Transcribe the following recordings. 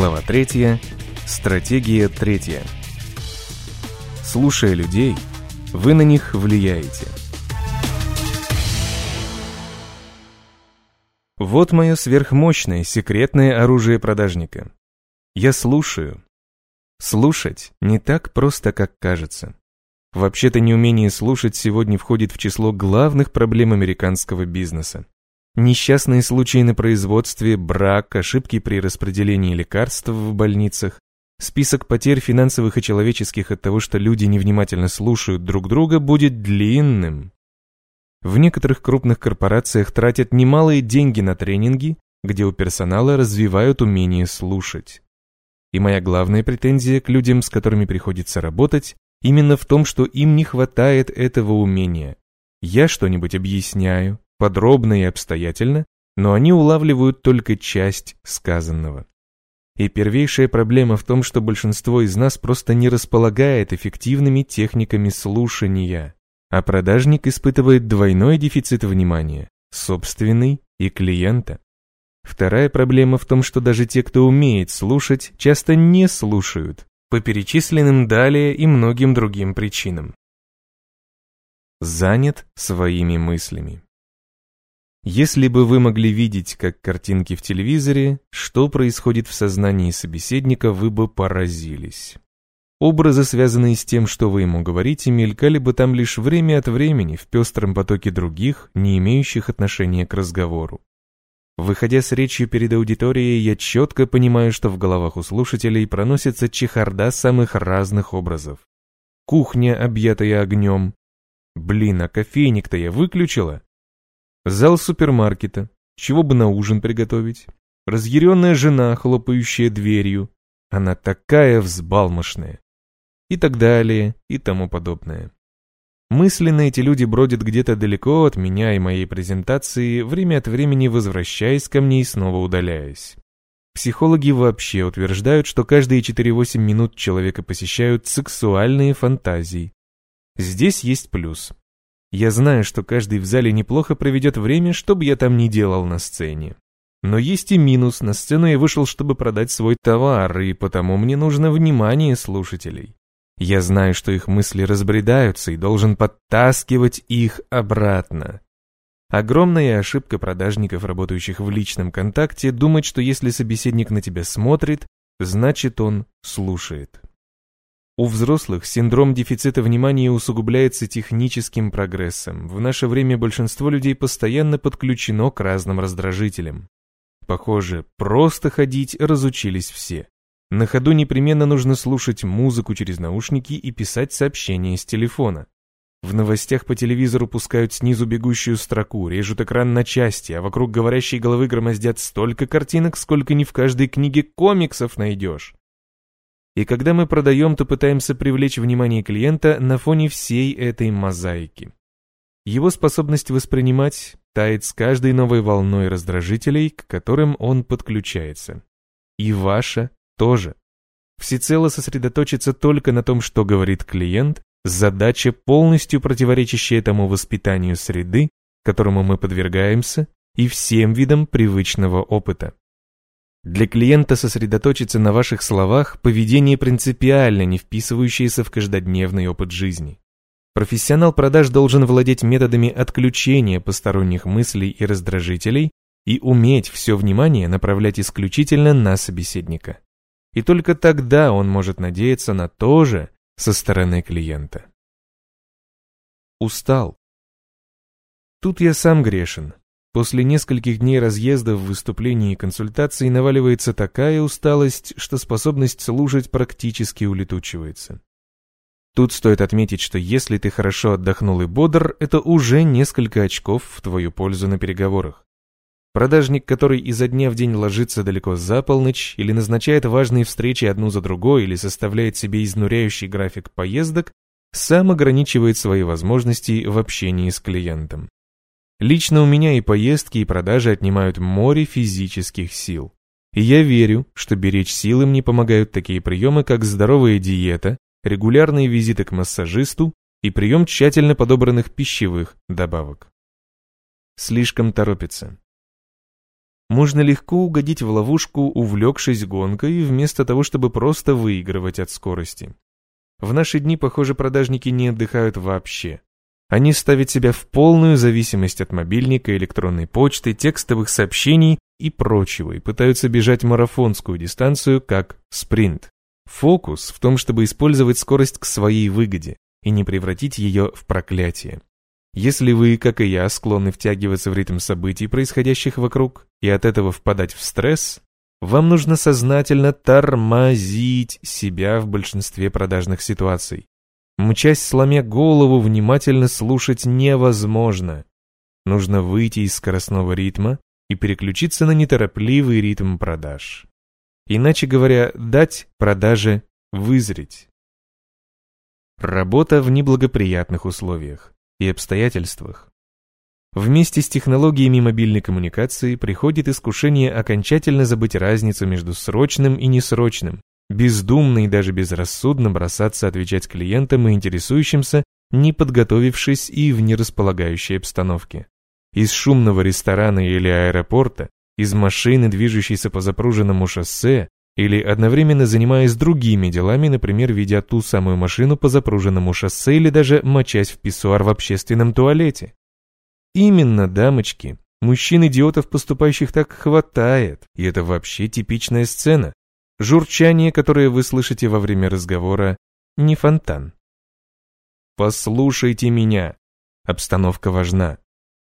Глава 3. Стратегия 3. Слушая людей, вы на них влияете. Вот мое сверхмощное секретное оружие продажника. Я слушаю. Слушать не так просто, как кажется. Вообще-то неумение слушать сегодня входит в число главных проблем американского бизнеса. Несчастные случаи на производстве, брак, ошибки при распределении лекарств в больницах, список потерь финансовых и человеческих от того, что люди невнимательно слушают друг друга, будет длинным. В некоторых крупных корпорациях тратят немалые деньги на тренинги, где у персонала развивают умение слушать. И моя главная претензия к людям, с которыми приходится работать, именно в том, что им не хватает этого умения. Я что-нибудь объясняю, подробно и обстоятельно, но они улавливают только часть сказанного. И первейшая проблема в том, что большинство из нас просто не располагает эффективными техниками слушания, а продажник испытывает двойной дефицит внимания – собственный и клиента. Вторая проблема в том, что даже те, кто умеет слушать, часто не слушают, по перечисленным далее и многим другим причинам. Занят своими мыслями. Если бы вы могли видеть, как картинки в телевизоре, что происходит в сознании собеседника, вы бы поразились. Образы, связанные с тем, что вы ему говорите, мелькали бы там лишь время от времени в пестром потоке других, не имеющих отношения к разговору. Выходя с речью перед аудиторией, я четко понимаю, что в головах у слушателей проносится чехарда самых разных образов. Кухня, объятая огнем. Блин, а кофейник-то я выключила. Зал супермаркета. Чего бы на ужин приготовить? Разъяренная жена, хлопающая дверью. Она такая взбалмошная. И так далее, и тому подобное. Мысленно эти люди бродят где-то далеко от меня и моей презентации, время от времени возвращаясь ко мне и снова удаляясь. Психологи вообще утверждают, что каждые 4-8 минут человека посещают сексуальные фантазии. Здесь есть плюс. Я знаю, что каждый в зале неплохо проведет время, что бы я там ни делал на сцене. Но есть и минус, на сцену я вышел, чтобы продать свой товар, и потому мне нужно внимание слушателей. Я знаю, что их мысли разбредаются и должен подтаскивать их обратно. Огромная ошибка продажников, работающих в личном контакте, думать, что если собеседник на тебя смотрит, значит он слушает. У взрослых синдром дефицита внимания усугубляется техническим прогрессом. В наше время большинство людей постоянно подключено к разным раздражителям. Похоже, просто ходить разучились все. На ходу непременно нужно слушать музыку через наушники и писать сообщения с телефона. В новостях по телевизору пускают снизу бегущую строку, режут экран на части, а вокруг говорящей головы громоздят столько картинок, сколько ни в каждой книге комиксов найдешь. И когда мы продаем, то пытаемся привлечь внимание клиента на фоне всей этой мозаики. Его способность воспринимать тает с каждой новой волной раздражителей, к которым он подключается. И ваша тоже. Всецело сосредоточиться только на том, что говорит клиент, задача, полностью противоречащая тому воспитанию среды, которому мы подвергаемся, и всем видам привычного опыта. Для клиента сосредоточиться на ваших словах – поведение принципиально не вписывающееся в каждодневный опыт жизни. Профессионал продаж должен владеть методами отключения посторонних мыслей и раздражителей и уметь все внимание направлять исключительно на собеседника. И только тогда он может надеяться на то же со стороны клиента. Устал. Тут я сам грешен. После нескольких дней разъездов, выступлений и консультаций наваливается такая усталость, что способность слушать практически улетучивается. Тут стоит отметить, что если ты хорошо отдохнул и бодр, это уже несколько очков в твою пользу на переговорах. Продажник, который изо дня в день ложится далеко за полночь или назначает важные встречи одну за другой или составляет себе изнуряющий график поездок, сам ограничивает свои возможности в общении с клиентом. Лично у меня и поездки, и продажи отнимают море физических сил. И я верю, что беречь силы мне помогают такие приемы, как здоровая диета, регулярные визиты к массажисту и прием тщательно подобранных пищевых добавок. Слишком торопится. можно легко угодить в ловушку, увлекшись гонкой, вместо того, чтобы просто выигрывать от скорости. В наши дни, похоже, продажники не отдыхают вообще. Они ставят себя в полную зависимость от мобильника, электронной почты, текстовых сообщений и прочего, и пытаются бежать марафонскую дистанцию как спринт. Фокус в том, чтобы использовать скорость к своей выгоде и не превратить ее в проклятие. Если вы, как и я, склонны втягиваться в ритм событий, происходящих вокруг, и от этого впадать в стресс, вам нужно сознательно тормозить себя в большинстве продажных ситуаций. Мчась сломя голову, внимательно слушать невозможно. Нужно выйти из скоростного ритма и переключиться на неторопливый ритм продаж. Иначе говоря, дать продаже вызреть. Работа в неблагоприятных условиях и обстоятельствах. Вместе с технологиями мобильной коммуникации приходит искушение окончательно забыть разницу между срочным и несрочным, бездумно и даже безрассудно бросаться отвечать клиентам и интересующимся, не подготовившись и в нерасполагающей обстановке. Из шумного ресторана или аэропорта, из машины, движущейся по запруженному шоссе, или одновременно занимаясь другими делами, например, ведя ту самую машину по запруженному шоссе или даже мочась в писсуар в общественном туалете. Именно, дамочки, мужчин-идиотов, поступающих так, хватает, и это вообще типичная сцена. Журчание, которое вы слышите во время разговора, не фонтан. Послушайте меня. Обстановка важна.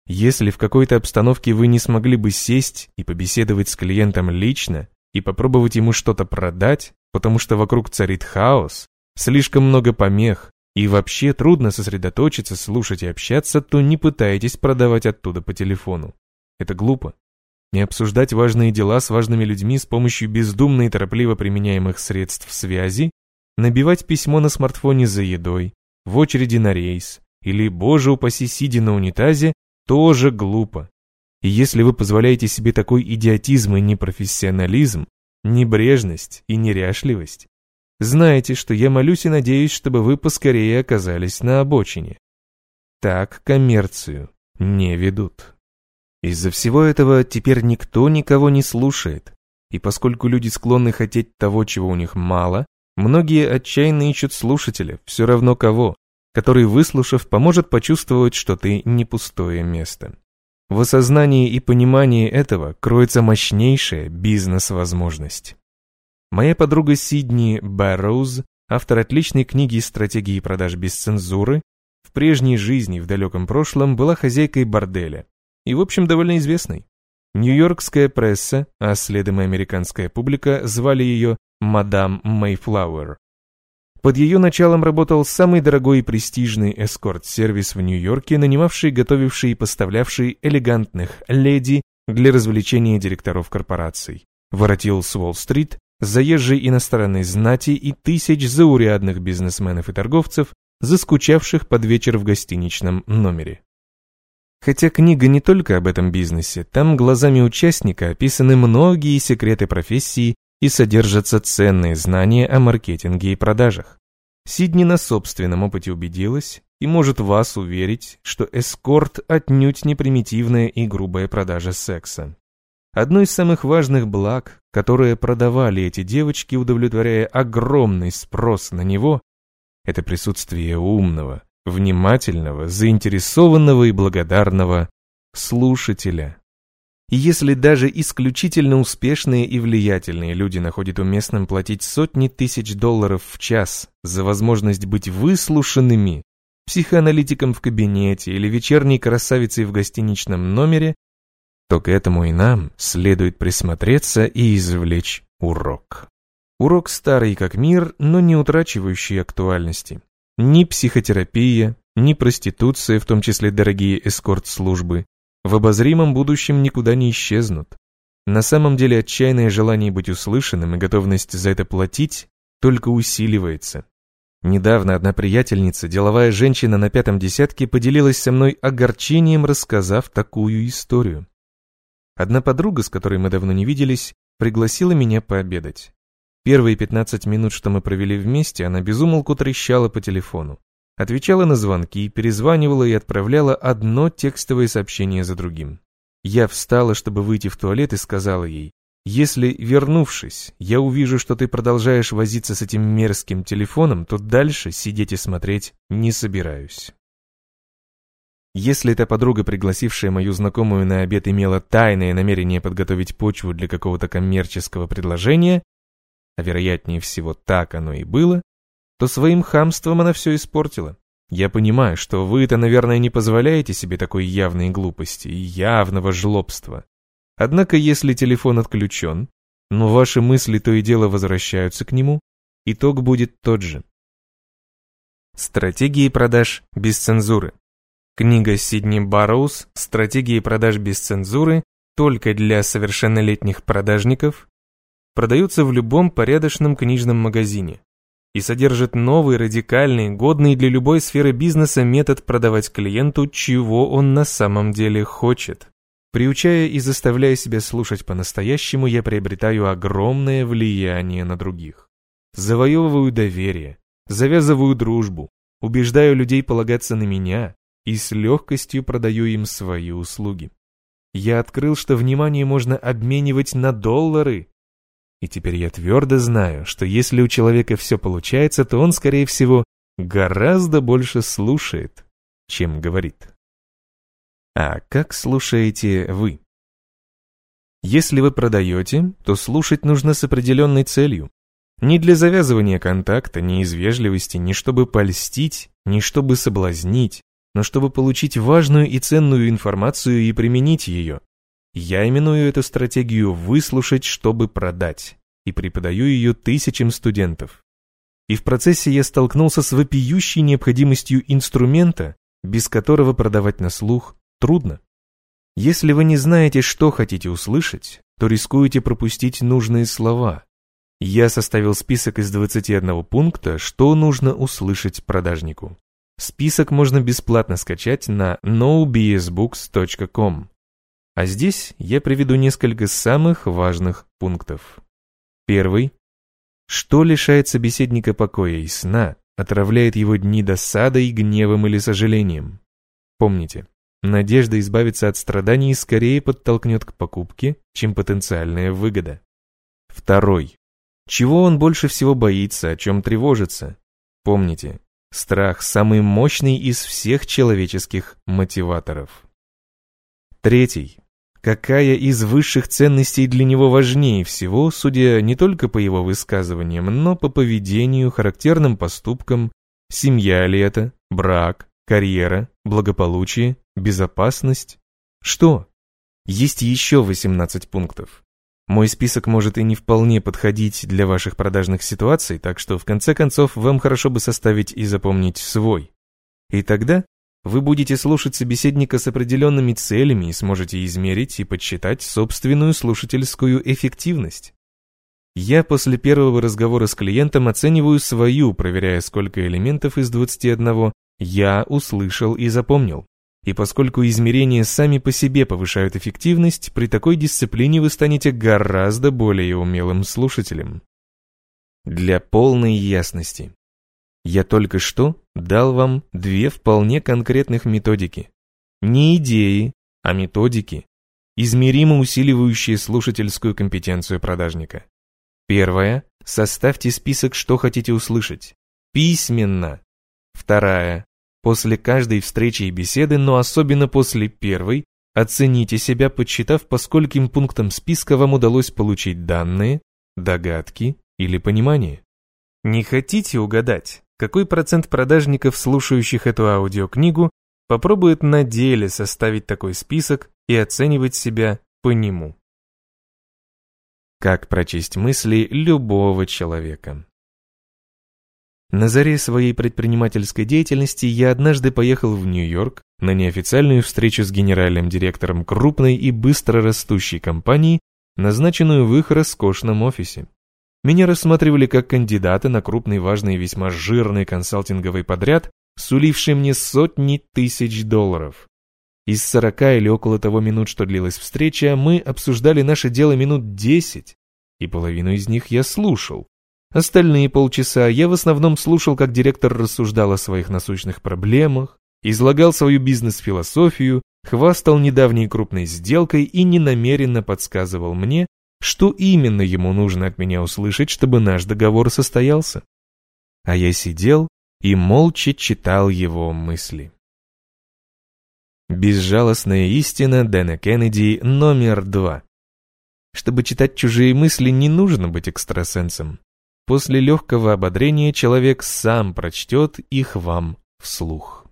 Если в какой-то обстановке вы не смогли бы сесть и побеседовать с клиентом лично, и попробовать ему что-то продать, потому что вокруг царит хаос, слишком много помех, и вообще трудно сосредоточиться, слушать и общаться, то не пытайтесь продавать оттуда по телефону. Это глупо. Не обсуждать важные дела с важными людьми с помощью бездумно и торопливо применяемых средств связи, набивать письмо на смартфоне за едой, в очереди на рейс, или, боже упаси, сидя на унитазе, тоже глупо. И если вы позволяете себе такой идиотизм и непрофессионализм, небрежность и неряшливость, знайте, что я молюсь и надеюсь, чтобы вы поскорее оказались на обочине. Так коммерцию не ведут. Из-за всего этого теперь никто никого не слушает, и поскольку люди склонны хотеть того, чего у них мало, многие отчаянно ищут слушателя, все равно кого, который, выслушав, поможет почувствовать, что ты не пустое место. В осознании и понимании этого кроется мощнейшая бизнес-возможность. Моя подруга Сидни Бэрроуз, автор отличной книги «Стратегии продаж без цензуры», в прежней жизни в далеком прошлом была хозяйкой борделя и, в общем, довольно известной. Нью-Йоркская пресса, а следом и американская публика звали ее «Мадам Мэйфлауэр». Под ее началом работал самый дорогой и престижный эскорт-сервис в Нью-Йорке, нанимавший, готовивший и поставлявший элегантных леди для развлечения директоров корпораций. Воротил с Уолл-стрит, заезжей иностранной знати и тысяч заурядных бизнесменов и торговцев, заскучавших под вечер в гостиничном номере. Хотя книга не только об этом бизнесе, там глазами участника описаны многие секреты профессии и содержатся ценные знания о маркетинге и продажах. Сидни на собственном опыте убедилась и может вас уверить, что эскорт отнюдь не примитивная и грубая продажа секса. Одно из самых важных благ, которое продавали эти девочки, удовлетворяя огромный спрос на него, это присутствие умного, внимательного, заинтересованного и благодарного слушателя. И если даже исключительно успешные и влиятельные люди находят уместным платить сотни тысяч долларов в час за возможность быть выслушанными, психоаналитиком в кабинете или вечерней красавицей в гостиничном номере, то к этому и нам следует присмотреться и извлечь урок. Урок старый как мир, но не утрачивающий актуальности. Ни психотерапия, ни проституция, в том числе дорогие эскорт-службы, в обозримом будущем никуда не исчезнут. На самом деле отчаянное желание быть услышанным и готовность за это платить только усиливается. Недавно одна приятельница, деловая женщина на пятом десятке, поделилась со мной огорчением, рассказав такую историю. Одна подруга, с которой мы давно не виделись, пригласила меня пообедать. Первые 15 минут, что мы провели вместе, она безумолку трещала по телефону. Отвечала на звонки, перезванивала и отправляла одно текстовое сообщение за другим. Я встала, чтобы выйти в туалет и сказала ей, если, вернувшись, я увижу, что ты продолжаешь возиться с этим мерзким телефоном, то дальше сидеть и смотреть не собираюсь. Если эта подруга, пригласившая мою знакомую на обед, имела тайное намерение подготовить почву для какого-то коммерческого предложения, а вероятнее всего так оно и было, то своим хамством она все испортила. Я понимаю, что вы-то, наверное, не позволяете себе такой явной глупости и явного жлобства. Однако, если телефон отключен, но ваши мысли то и дело возвращаются к нему, итог будет тот же. Стратегии продаж без цензуры. Книга Сидни Барроуз «Стратегии продаж без цензуры» только для совершеннолетних продажников продаются в любом порядочном книжном магазине и содержит новый, радикальный, годный для любой сферы бизнеса метод продавать клиенту, чего он на самом деле хочет. Приучая и заставляя себя слушать по-настоящему, я приобретаю огромное влияние на других. Завоевываю доверие, завязываю дружбу, убеждаю людей полагаться на меня и с легкостью продаю им свои услуги. Я открыл, что внимание можно обменивать на доллары. И теперь я твердо знаю, что если у человека все получается, то он, скорее всего, гораздо больше слушает, чем говорит. А как слушаете вы? Если вы продаете, то слушать нужно с определенной целью. Не для завязывания контакта, не из вежливости, не чтобы польстить, не чтобы соблазнить, но чтобы получить важную и ценную информацию и применить ее. Я именую эту стратегию «выслушать, чтобы продать» и преподаю ее тысячам студентов. И в процессе я столкнулся с вопиющей необходимостью инструмента, без которого продавать на слух трудно. Если вы не знаете, что хотите услышать, то рискуете пропустить нужные слова. Я составил список из 21 пункта, что нужно услышать продажнику. Список можно бесплатно скачать на nobsbooks.com. А здесь я приведу несколько самых важных пунктов. Первый. Что лишает собеседника покоя и сна, отравляет его дни досадой, гневом или сожалением? Помните, Надежда избавиться от страданий скорее подтолкнет к покупке, чем потенциальная выгода. Второй. Чего он больше всего боится, о чем тревожится? Помните, страх самый мощный из всех человеческих мотиваторов. Третий. Какая из высших ценностей для него важнее всего, судя не только по его высказываниям, но по поведению, характерным поступкам, семья ли это, брак, карьера, благополучие, безопасность. Что? Есть еще 18 пунктов. Мой список может и не вполне подходить для ваших продажных ситуаций, так что в конце концов вам хорошо бы составить и запомнить свой. И тогда вы будете слушать собеседника с определенными целями и сможете измерить и подсчитать собственную слушательскую эффективность. Я после первого разговора с клиентом оцениваю свою, проверяя, сколько элементов из 21 я услышал и запомнил. И поскольку измерения сами по себе повышают эффективность, при такой дисциплине вы станете гораздо более умелым слушателем. Для полной ясности. Я только что дал вам две вполне конкретных методики. Не идеи, а методики, измеримо усиливающие слушательскую компетенцию продажника. Первая – составьте список, что хотите услышать. Письменно. Вторая После каждой встречи и беседы, но особенно после первой, оцените себя, подсчитав, по скольким пунктам списка вам удалось получить данные, догадки или понимание. Не хотите угадать, какой процент продажников, слушающих эту аудиокнигу, попробует на деле составить такой список и оценивать себя по нему? Как прочесть мысли любого человека? На заре своей предпринимательской деятельности я однажды поехал в Нью-Йорк на неофициальную встречу с генеральным директором крупной и быстро растущей компании, назначенную в их роскошном офисе. Меня рассматривали как кандидата на крупный, важный и весьма жирный консалтинговый подряд, суливший мне сотни тысяч долларов. Из сорока или около того минут, что длилась встреча, мы обсуждали наше дело минут десять, и половину из них я слушал, Остальные полчаса я в основном слушал, как директор рассуждал о своих насущных проблемах, излагал свою бизнес-философию, хвастал недавней крупной сделкой и ненамеренно подсказывал мне, что именно ему нужно от меня услышать, чтобы наш договор состоялся. А я сидел и молча читал его мысли. Безжалостная истина Дэна Кеннеди номер два. Чтобы читать чужие мысли, не нужно быть экстрасенсом. После легкого ободрения человек сам прочтет их вам вслух.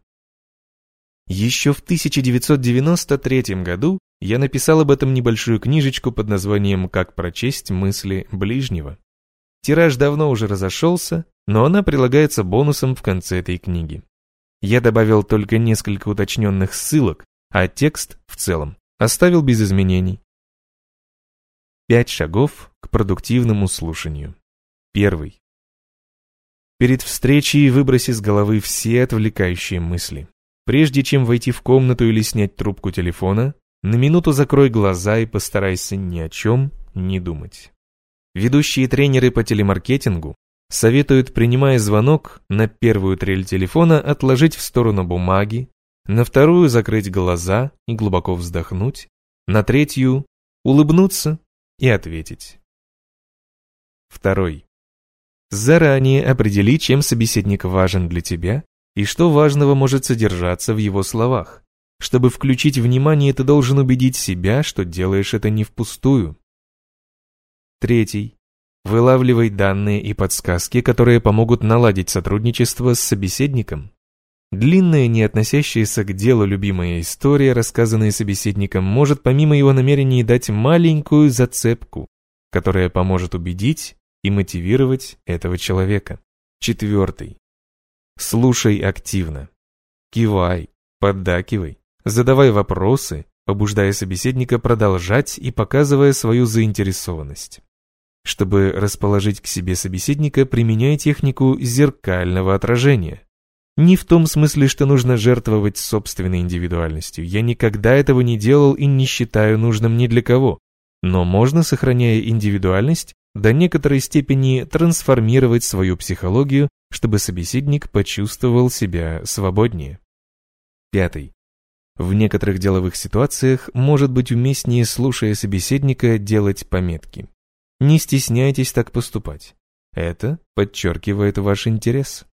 Еще в 1993 году я написал об этом небольшую книжечку под названием «Как прочесть мысли ближнего». Тираж давно уже разошелся, но она прилагается бонусом в конце этой книги. Я добавил только несколько уточненных ссылок, а текст в целом оставил без изменений. Пять шагов к продуктивному слушанию. Первый. Перед встречей выброси с головы все отвлекающие мысли. Прежде чем войти в комнату или снять трубку телефона, на минуту закрой глаза и постарайся ни о чем не думать. Ведущие тренеры по телемаркетингу советуют, принимая звонок, на первую трель телефона отложить в сторону бумаги, на вторую закрыть глаза и глубоко вздохнуть, на третью улыбнуться и ответить. Второй. Заранее определи, чем собеседник важен для тебя и что важного может содержаться в его словах. Чтобы включить внимание, ты должен убедить себя, что делаешь это не впустую. Третий. Вылавливай данные и подсказки, которые помогут наладить сотрудничество с собеседником. Длинная, не относящаяся к делу любимая история, рассказанная собеседником, может помимо его намерений дать маленькую зацепку, которая поможет убедить и мотивировать этого человека. Четвертый. Слушай активно. Кивай, поддакивай, задавай вопросы, побуждая собеседника продолжать и показывая свою заинтересованность. Чтобы расположить к себе собеседника, применяй технику зеркального отражения. Не в том смысле, что нужно жертвовать собственной индивидуальностью. Я никогда этого не делал и не считаю нужным ни для кого. Но можно, сохраняя индивидуальность, до некоторой степени трансформировать свою психологию, чтобы собеседник почувствовал себя свободнее. Пятый. В некоторых деловых ситуациях может быть уместнее, слушая собеседника, делать пометки. Не стесняйтесь так поступать. Это подчеркивает ваш интерес.